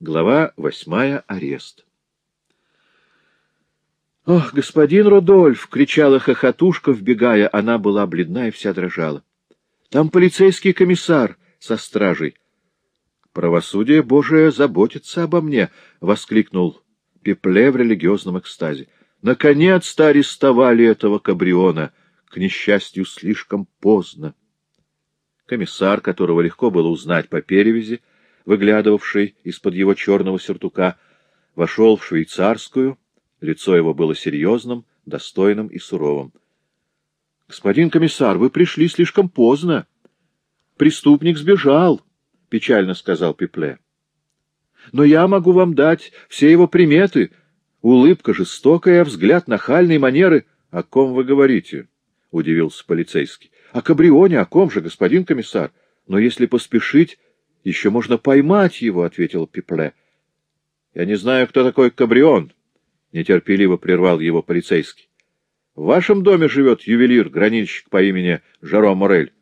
Глава восьмая. Арест. «Ох, господин Рудольф!» — кричала хохотушка, вбегая. Она была бледна и вся дрожала. «Там полицейский комиссар со стражей». «Правосудие Божие заботится обо мне!» — воскликнул Пепле в религиозном экстазе. «Наконец-то арестовали этого кабриона! К несчастью, слишком поздно!» Комиссар, которого легко было узнать по перевязи, выглядывавший из-под его черного сюртука, вошел в швейцарскую, лицо его было серьезным, достойным и суровым. — Господин комиссар, вы пришли слишком поздно. Преступник сбежал, — печально сказал Пепле. — Но я могу вам дать все его приметы. Улыбка жестокая, взгляд нахальной манеры. — О ком вы говорите? — удивился полицейский. — О Кабрионе, о ком же, господин комиссар? Но если поспешить, еще можно поймать его, — ответил Пипле. — Я не знаю, кто такой Кабрион, — нетерпеливо прервал его полицейский. — В вашем доме живет ювелир, гранильщик по имени Жаро Морель.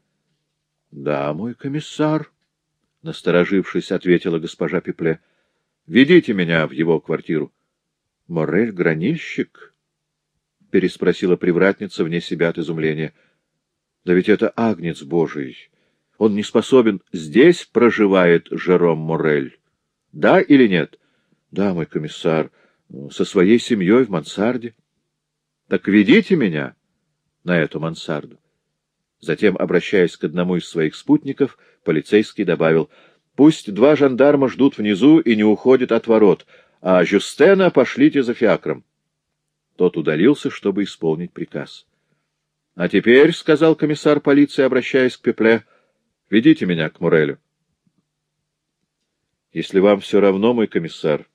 — Да, мой комиссар, — насторожившись, ответила госпожа Пипле. — Ведите меня в его квартиру. — Морель — гранильщик? — переспросила привратница вне себя от изумления. — Да ведь это агнец божий! Он не способен. Здесь проживает Жером Морель. Да или нет? Да, мой комиссар, со своей семьей в мансарде. Так ведите меня на эту мансарду. Затем, обращаясь к одному из своих спутников, полицейский добавил, «Пусть два жандарма ждут внизу и не уходят от ворот, а Жюстена пошлите за фиакром». Тот удалился, чтобы исполнить приказ. — А теперь, — сказал комиссар полиции, обращаясь к Пепле, — Ведите меня к Мурелю. Если вам все равно, мой комиссар,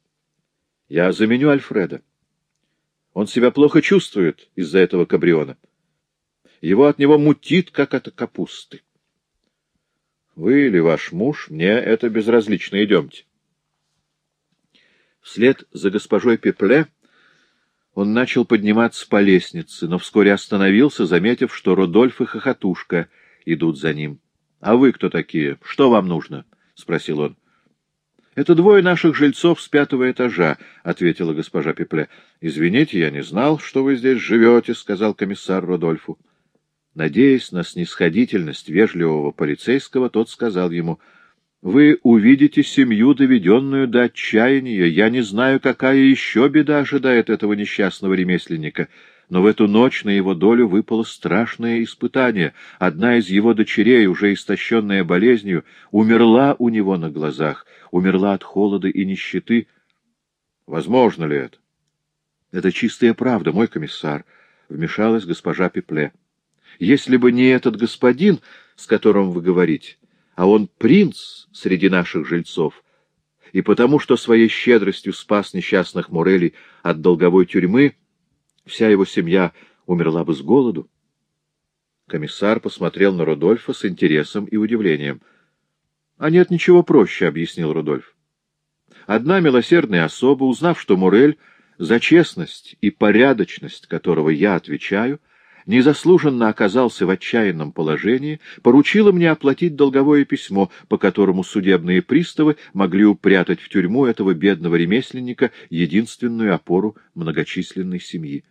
я заменю Альфреда. Он себя плохо чувствует из-за этого кабриона. Его от него мутит, как от капусты. Вы или ваш муж, мне это безразлично, идемте. Вслед за госпожой Пепле он начал подниматься по лестнице, но вскоре остановился, заметив, что Рудольф и Хохотушка идут за ним. — А вы кто такие? Что вам нужно? — спросил он. — Это двое наших жильцов с пятого этажа, — ответила госпожа Пепле. — Извините, я не знал, что вы здесь живете, — сказал комиссар Родольфу. Надеясь на снисходительность вежливого полицейского, тот сказал ему, — Вы увидите семью, доведенную до отчаяния. Я не знаю, какая еще беда ожидает этого несчастного ремесленника. Но в эту ночь на его долю выпало страшное испытание. Одна из его дочерей, уже истощенная болезнью, умерла у него на глазах, умерла от холода и нищеты. Возможно ли это? Это чистая правда, мой комиссар, — вмешалась госпожа Пепле. Если бы не этот господин, с которым вы говорите, а он принц среди наших жильцов, и потому что своей щедростью спас несчастных Морелей от долговой тюрьмы, Вся его семья умерла бы с голоду. Комиссар посмотрел на Рудольфа с интересом и удивлением. — А нет ничего проще, — объяснил Рудольф. Одна милосердная особа, узнав, что Мурель, за честность и порядочность которого я отвечаю, незаслуженно оказался в отчаянном положении, поручила мне оплатить долговое письмо, по которому судебные приставы могли упрятать в тюрьму этого бедного ремесленника единственную опору многочисленной семьи.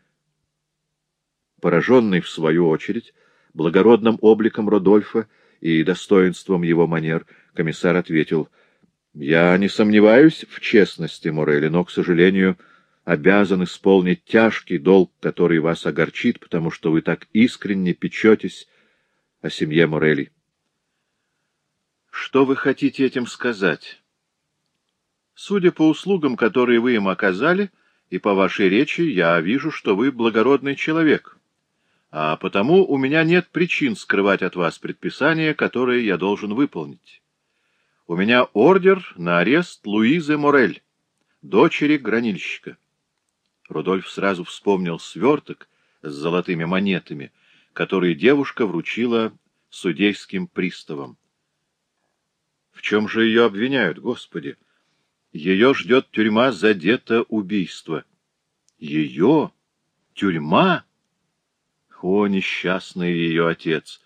Пораженный, в свою очередь, благородным обликом Родольфа и достоинством его манер, комиссар ответил, «Я не сомневаюсь в честности Морели, но, к сожалению, обязан исполнить тяжкий долг, который вас огорчит, потому что вы так искренне печетесь о семье Морели». «Что вы хотите этим сказать?» «Судя по услугам, которые вы им оказали, и по вашей речи, я вижу, что вы благородный человек» а потому у меня нет причин скрывать от вас предписание, которое я должен выполнить. У меня ордер на арест Луизы Морель, дочери гранильщика. Рудольф сразу вспомнил сверток с золотыми монетами, который девушка вручила судейским приставам. В чем же ее обвиняют, Господи? Ее ждет тюрьма за убийство. Ее? Тюрьма? О, несчастный ее отец!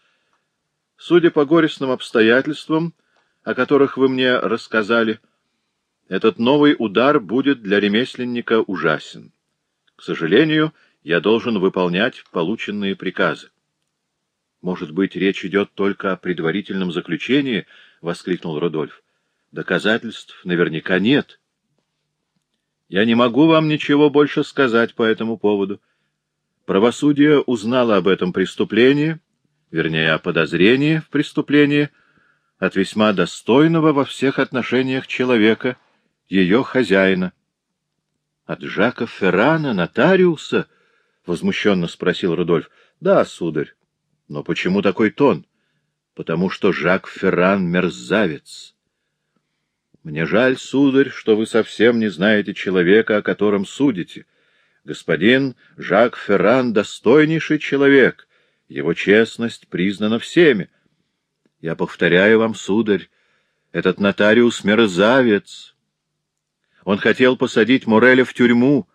Судя по горестным обстоятельствам, о которых вы мне рассказали, Этот новый удар будет для ремесленника ужасен. К сожалению, я должен выполнять полученные приказы. «Может быть, речь идет только о предварительном заключении?» — воскликнул Рудольф. «Доказательств наверняка нет». «Я не могу вам ничего больше сказать по этому поводу. Правосудие узнало об этом преступлении, вернее, о подозрении в преступлении, от весьма достойного во всех отношениях человека, ее хозяина». «От Жака Феррана, нотариуса?» — возмущенно спросил Рудольф. — Да, сударь. Но почему такой тон? Потому что Жак Ферран — мерзавец. Мне жаль, сударь, что вы совсем не знаете человека, о котором судите. Господин Жак Ферран — достойнейший человек. Его честность признана всеми. Я повторяю вам, сударь, этот нотариус — мерзавец. Он хотел посадить Мореля в тюрьму,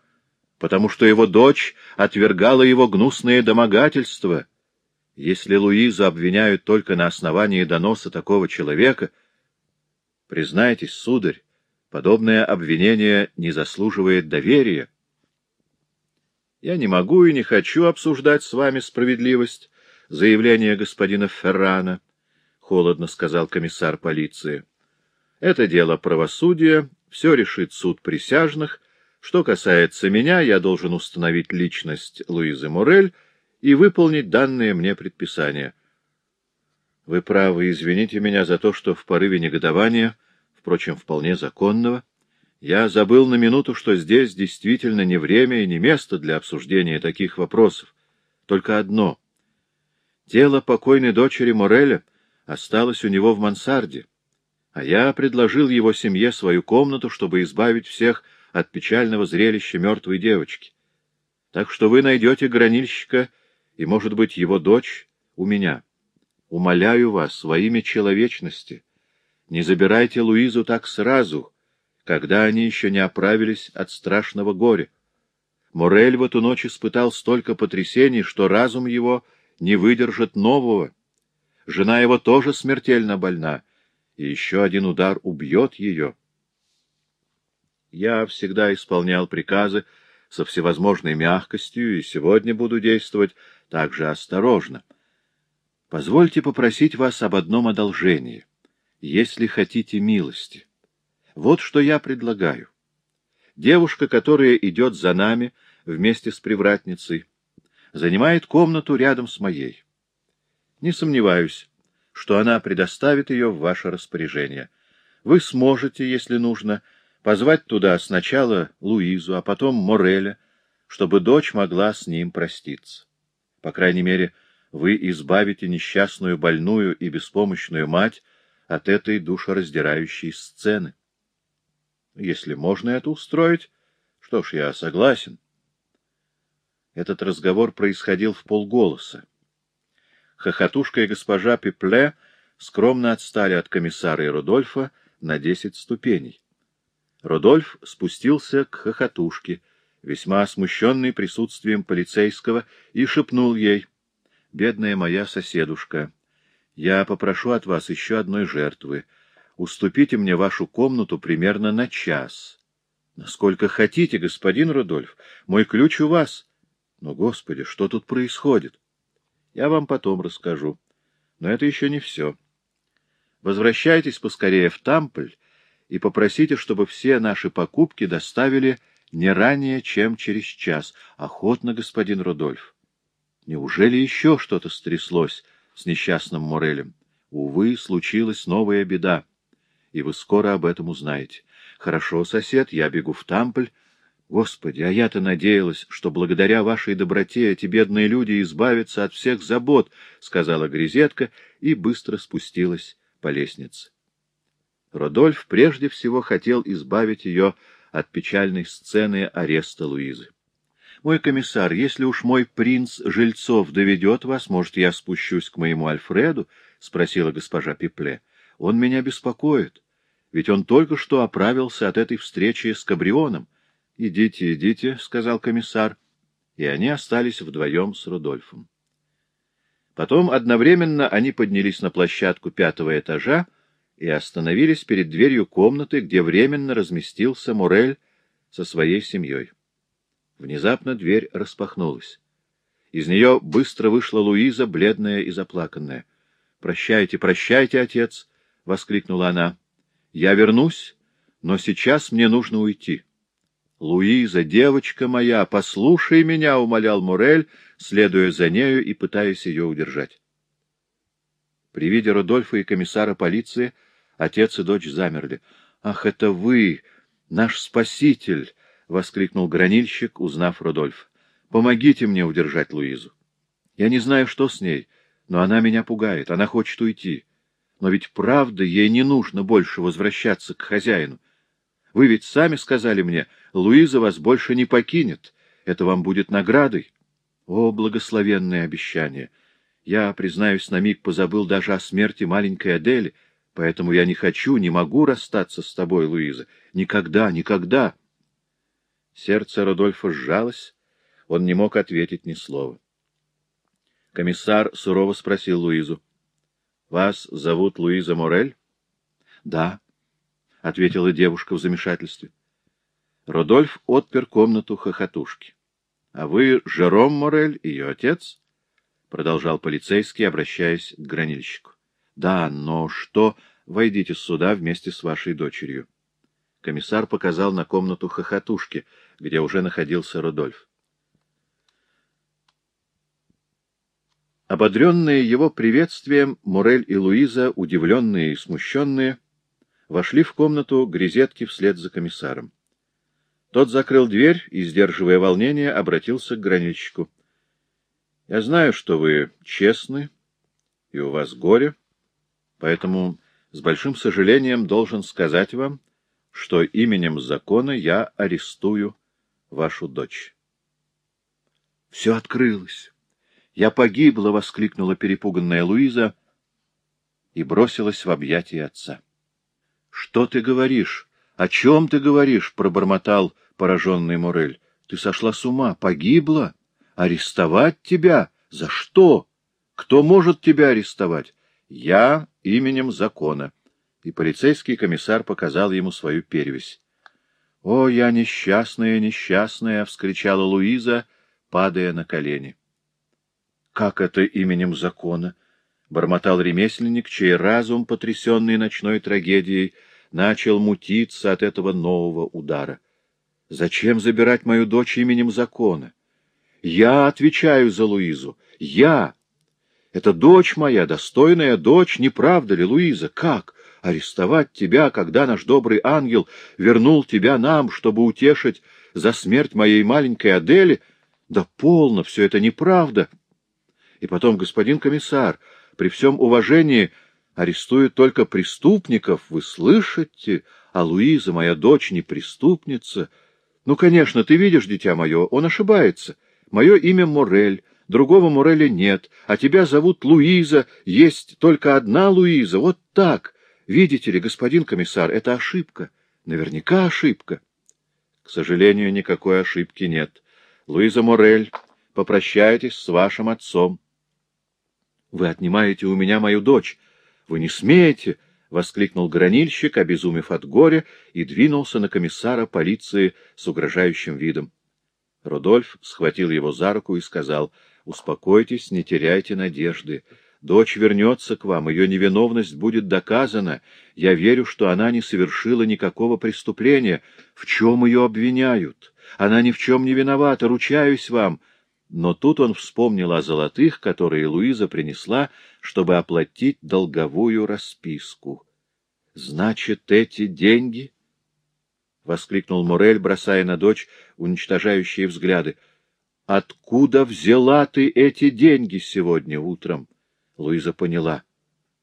потому что его дочь отвергала его гнусные домогательства. Если Луизу обвиняют только на основании доноса такого человека, признайтесь, сударь, подобное обвинение не заслуживает доверия. Я не могу и не хочу обсуждать с вами справедливость заявления господина Феррана, — холодно сказал комиссар полиции. Это дело правосудия, все решит суд присяжных — что касается меня, я должен установить личность Луизы Морель и выполнить данные мне предписания. Вы правы, извините меня за то, что в порыве негодования, впрочем, вполне законного, я забыл на минуту, что здесь действительно не время и не место для обсуждения таких вопросов. Только одно. Тело покойной дочери Мореля осталось у него в мансарде, а я предложил его семье свою комнату, чтобы избавить всех от печального зрелища мертвой девочки. Так что вы найдете гранильщика и, может быть, его дочь у меня. Умоляю вас во имя человечности, не забирайте Луизу так сразу, когда они еще не оправились от страшного горя. Морель в эту ночь испытал столько потрясений, что разум его не выдержит нового. Жена его тоже смертельно больна, и еще один удар убьет ее. Я всегда исполнял приказы со всевозможной мягкостью и сегодня буду действовать так же осторожно. Позвольте попросить вас об одном одолжении, если хотите милости. Вот что я предлагаю. Девушка, которая идет за нами вместе с привратницей, занимает комнату рядом с моей. Не сомневаюсь, что она предоставит ее в ваше распоряжение. Вы сможете, если нужно, — позвать туда сначала Луизу, а потом Мореля, чтобы дочь могла с ним проститься. По крайней мере, вы избавите несчастную больную и беспомощную мать от этой душераздирающей сцены. Если можно это устроить, что ж, я согласен. Этот разговор происходил в полголоса. Хохотушка и госпожа Пепле скромно отстали от комиссара и Рудольфа на десять ступеней. Рудольф спустился к хохотушке, весьма смущенный присутствием полицейского, и шепнул ей, — Бедная моя соседушка, я попрошу от вас еще одной жертвы. Уступите мне вашу комнату примерно на час. — Насколько хотите, господин Рудольф, мой ключ у вас. Но, Господи, что тут происходит? Я вам потом расскажу. Но это еще не все. Возвращайтесь поскорее в Тампль, и попросите, чтобы все наши покупки доставили не ранее, чем через час. Охотно, господин Рудольф. Неужели еще что-то стряслось с несчастным Морелем? Увы, случилась новая беда, и вы скоро об этом узнаете. Хорошо, сосед, я бегу в Тампль. Господи, а я-то надеялась, что благодаря вашей доброте эти бедные люди избавятся от всех забот, — сказала Грезетка и быстро спустилась по лестнице. Родольф прежде всего хотел избавить ее от печальной сцены ареста Луизы. — Мой комиссар, если уж мой принц Жильцов доведет вас, может, я спущусь к моему Альфреду? — спросила госпожа Пипле. — Он меня беспокоит, ведь он только что оправился от этой встречи с Кабрионом. — Идите, идите, — сказал комиссар, и они остались вдвоем с Рудольфом. Потом одновременно они поднялись на площадку пятого этажа, и остановились перед дверью комнаты, где временно разместился Морель со своей семьей. Внезапно дверь распахнулась. Из нее быстро вышла Луиза, бледная и заплаканная. — Прощайте, прощайте, отец! — воскликнула она. — Я вернусь, но сейчас мне нужно уйти. — Луиза, девочка моя, послушай меня! — умолял Морель, следуя за нею и пытаясь ее удержать. При виде Рудольфа и комиссара полиции отец и дочь замерли. — Ах, это вы, наш спаситель! — воскликнул гранильщик, узнав Рудольф. — Помогите мне удержать Луизу. Я не знаю, что с ней, но она меня пугает, она хочет уйти. Но ведь правда, ей не нужно больше возвращаться к хозяину. Вы ведь сами сказали мне, Луиза вас больше не покинет. Это вам будет наградой. О, благословенное обещание! Я, признаюсь, на миг позабыл даже о смерти маленькой Адели, поэтому я не хочу, не могу расстаться с тобой, Луиза. Никогда, никогда. Сердце Родольфа сжалось, он не мог ответить ни слова. Комиссар сурово спросил Луизу. — Вас зовут Луиза Морель? — Да, — ответила девушка в замешательстве. Родольф отпер комнату хохотушки. — А вы Жером Морель, ее отец? — продолжал полицейский, обращаясь к гранильщику. — Да, но что... Войдите сюда вместе с вашей дочерью. Комиссар показал на комнату хохотушки, где уже находился Рудольф. Ободренные его приветствием, Морель и Луиза, удивленные и смущенные, вошли в комнату грезетки вслед за комиссаром. Тот закрыл дверь и, сдерживая волнение, обратился к гранильщику. Я знаю, что вы честны, и у вас горе, поэтому с большим сожалением должен сказать вам, что именем закона я арестую вашу дочь. Все открылось. Я погибла, — воскликнула перепуганная Луиза и бросилась в объятия отца. — Что ты говоришь? О чем ты говоришь? — пробормотал пораженный Морель. — Ты сошла с ума, погибла? Арестовать тебя? За что? Кто может тебя арестовать? Я именем закона. И полицейский комиссар показал ему свою перевесь. — О, я несчастная, несчастная! — вскричала Луиза, падая на колени. — Как это именем закона? — бормотал ремесленник, чей разум, потрясенный ночной трагедией, начал мутиться от этого нового удара. — Зачем забирать мою дочь именем закона? Я отвечаю за Луизу. Я. Это дочь моя, достойная дочь, не правда ли, Луиза? Как? Арестовать тебя, когда наш добрый ангел вернул тебя нам, чтобы утешить за смерть моей маленькой Адели? Да полно, все это неправда. И потом, господин комиссар, при всем уважении арестуют только преступников, вы слышите? А Луиза, моя дочь, не преступница. Ну, конечно, ты видишь, дитя мое, он ошибается. — Мое имя Морель, другого Мореля нет, а тебя зовут Луиза, есть только одна Луиза, вот так. Видите ли, господин комиссар, это ошибка, наверняка ошибка. К сожалению, никакой ошибки нет. Луиза Морель, попрощайтесь с вашим отцом. Вы отнимаете у меня мою дочь. Вы не смеете, — воскликнул гранильщик, обезумев от горя, и двинулся на комиссара полиции с угрожающим видом. Рудольф схватил его за руку и сказал, — Успокойтесь, не теряйте надежды. Дочь вернется к вам, ее невиновность будет доказана. Я верю, что она не совершила никакого преступления. В чем ее обвиняют? Она ни в чем не виновата, ручаюсь вам. Но тут он вспомнил о золотых, которые Луиза принесла, чтобы оплатить долговую расписку. Значит, эти деньги... — воскликнул Морель, бросая на дочь уничтожающие взгляды. — Откуда взяла ты эти деньги сегодня утром? Луиза поняла.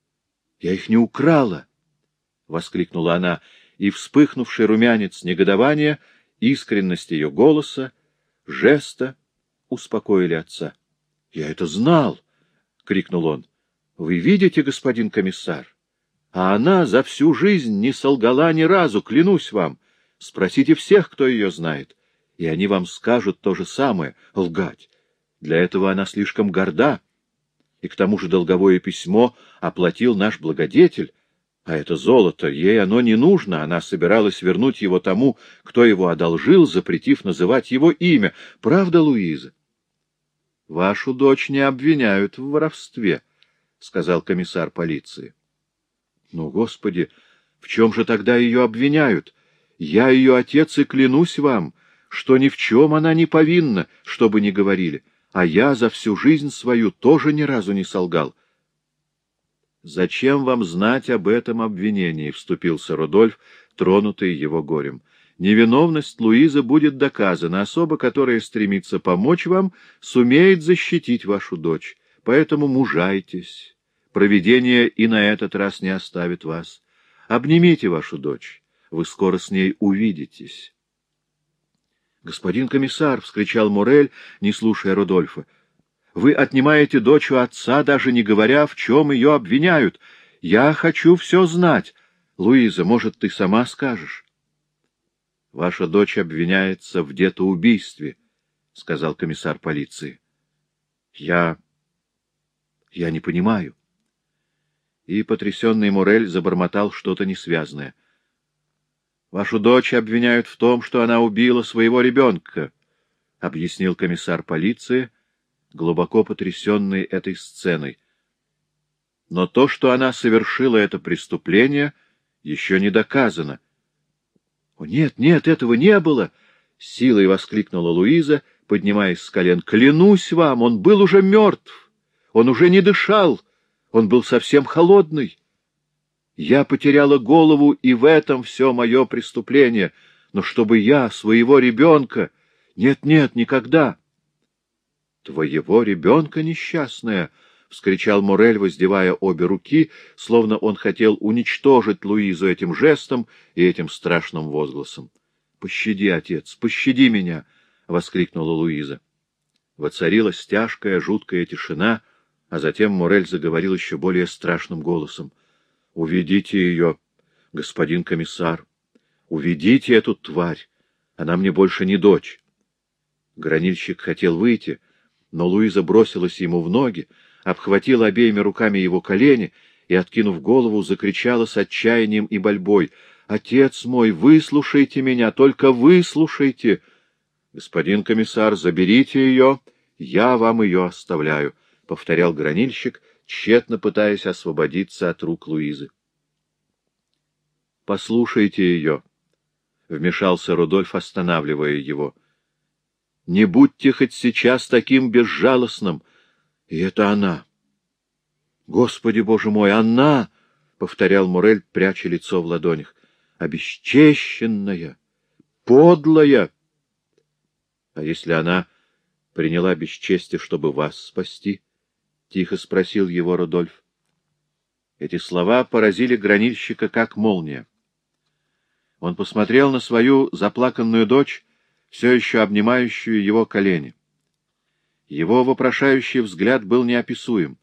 — Я их не украла! — воскликнула она, и вспыхнувший румянец негодования, искренность ее голоса, жеста успокоили отца. — Я это знал! — крикнул он. — Вы видите, господин комиссар? А она за всю жизнь не солгала ни разу, клянусь вам. — Спросите всех, кто ее знает, и они вам скажут то же самое — лгать. Для этого она слишком горда. И к тому же долговое письмо оплатил наш благодетель. А это золото, ей оно не нужно, она собиралась вернуть его тому, кто его одолжил, запретив называть его имя. Правда, Луиза? — Вашу дочь не обвиняют в воровстве, — сказал комиссар полиции. — Ну, Господи, в чем же тогда ее обвиняют? Я ее отец и клянусь вам, что ни в чем она не повинна, что бы ни говорили, а я за всю жизнь свою тоже ни разу не солгал. — Зачем вам знать об этом обвинении? — вступился Рудольф, тронутый его горем. — Невиновность Луизы будет доказана, особа, которая стремится помочь вам, сумеет защитить вашу дочь, поэтому мужайтесь. Провидение и на этот раз не оставит вас. Обнимите вашу дочь, вы скоро с ней увидитесь. «Господин комиссар!» — вскричал Морель, не слушая Рудольфа. «Вы отнимаете дочь у отца, даже не говоря, в чем ее обвиняют. Я хочу все знать. Луиза, может, ты сама скажешь?» «Ваша дочь обвиняется в детоубийстве», — сказал комиссар полиции. «Я... я не понимаю». И потрясенный Морель забормотал что-то несвязное — Вашу дочь обвиняют в том, что она убила своего ребенка, — объяснил комиссар полиции, глубоко потрясенный этой сценой. Но то, что она совершила это преступление, еще не доказано. — О, нет, нет, этого не было! — силой воскликнула Луиза, поднимаясь с колен. — Клянусь вам, он был уже мертв! Он уже не дышал! Он был совсем холодный! Я потеряла голову, и в этом все мое преступление. Но чтобы я, своего ребенка... Нет-нет, никогда. — Твоего ребенка, несчастная! — вскричал Морель, воздевая обе руки, словно он хотел уничтожить Луизу этим жестом и этим страшным возгласом. — Пощади, отец, пощади меня! — воскликнула Луиза. Воцарилась тяжкая, жуткая тишина, а затем Морель заговорил еще более страшным голосом. — Уведите ее, господин комиссар. Уведите эту тварь. Она мне больше не дочь. Гранильщик хотел выйти, но Луиза бросилась ему в ноги, обхватила обеими руками его колени и, откинув голову, закричала с отчаянием и больбой. — Отец мой, выслушайте меня, только выслушайте! — Господин комиссар, заберите ее, я вам ее оставляю, — повторял гранильщик, тщетно пытаясь освободиться от рук Луизы. — Послушайте ее, — вмешался Рудольф, останавливая его. — Не будьте хоть сейчас таким безжалостным. И это она. — Господи, боже мой, она! — повторял Мурель, пряча лицо в ладонях. — Обесчещенная, подлая! — А если она приняла бесчестие, чтобы вас спасти? —— тихо спросил его Рудольф. Эти слова поразили гранильщика, как молния. Он посмотрел на свою заплаканную дочь, все еще обнимающую его колени. Его вопрошающий взгляд был неописуем,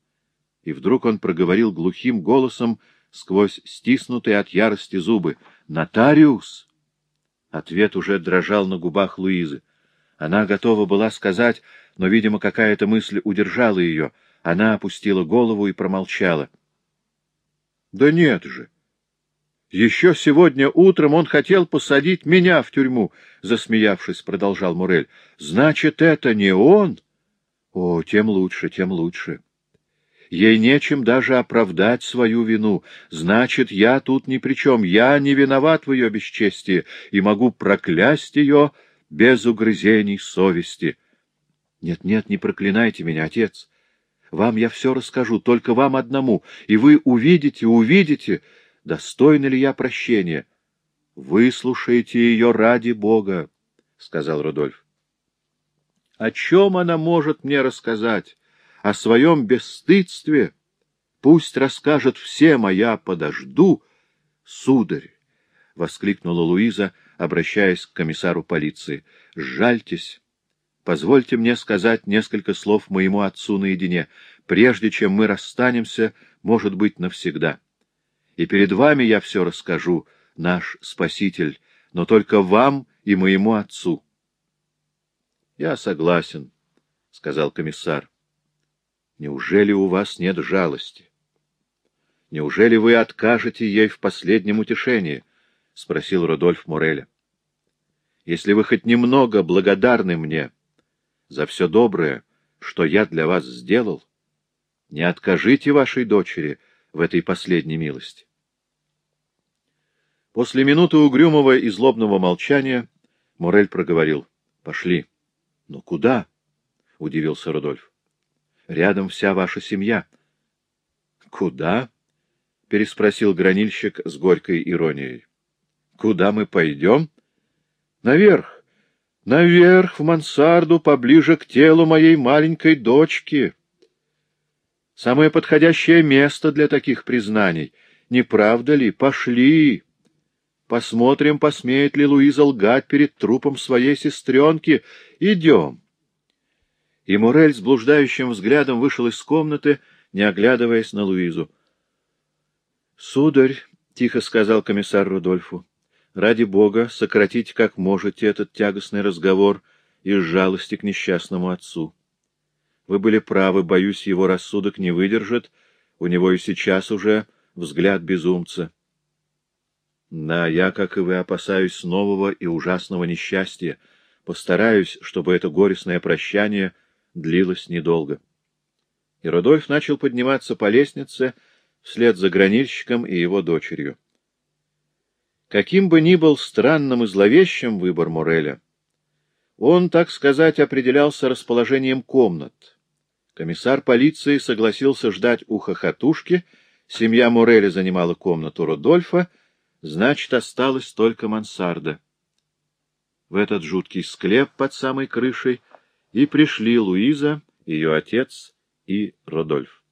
и вдруг он проговорил глухим голосом сквозь стиснутые от ярости зубы. «Нотариус!» Ответ уже дрожал на губах Луизы. Она готова была сказать, но, видимо, какая-то мысль удержала ее — она опустила голову и промолчала. — Да нет же! Еще сегодня утром он хотел посадить меня в тюрьму, — засмеявшись, продолжал Мурель. — Значит, это не он? О, тем лучше, тем лучше. Ей нечем даже оправдать свою вину. Значит, я тут ни при чем. Я не виноват в ее бесчестии и могу проклясть ее без угрызений совести. Нет, нет, не проклинайте меня, отец. Вам я все расскажу, только вам одному, и вы увидите, увидите, достойна ли я прощения. — Выслушайте ее ради Бога, — сказал Рудольф. — О чем она может мне рассказать? О своем бесстыдстве? Пусть расскажет всем, а я подожду. — Сударь! — воскликнула Луиза, обращаясь к комиссару полиции. — Жальтесь Позвольте мне сказать несколько слов моему отцу наедине, прежде чем мы расстанемся, может быть, навсегда. И перед вами я все расскажу, наш Спаситель, но только вам и моему отцу. — Я согласен, — сказал комиссар. — Неужели у вас нет жалости? — Неужели вы откажете ей в последнем утешении? — спросил Рудольф Муреля. — Если вы хоть немного благодарны мне за все доброе, что я для вас сделал, не откажите вашей дочери в этой последней милости. После минуты угрюмого и злобного молчания Морель проговорил. — Пошли. — Но куда? — удивился Рудольф. — Рядом вся ваша семья. — Куда? — переспросил гранильщик с горькой иронией. — Куда мы пойдем? — Наверх. Наверх, в мансарду, поближе к телу моей маленькой дочки. Самое подходящее место для таких признаний. Не правда ли? Пошли. Посмотрим, посмеет ли Луиза лгать перед трупом своей сестренки. Идем. И Мурель с блуждающим взглядом вышел из комнаты, не оглядываясь на Луизу. — Сударь, — тихо сказал комиссар Рудольфу, — ради бога, сократите как можете этот тягостный разговор из жалости к несчастному отцу. Вы были правы, боюсь, его рассудок не выдержит, у него и сейчас уже взгляд безумца. Да, я, как и вы, опасаюсь нового и ужасного несчастья. Постараюсь, чтобы это горестное прощание длилось недолго. И Рудольф начал подниматься по лестнице вслед за гранильщиком и его дочерью. Каким бы ни был странным и зловещим выбор Мореля, он, так сказать, определялся расположением комнат. Комиссар полиции согласился ждать у хохотушки, семья Мореля занимала комнату Рудольфа, Значит, осталась только мансарда. В этот жуткий склеп под самой крышей и пришли Луиза, ее отец и Родольф.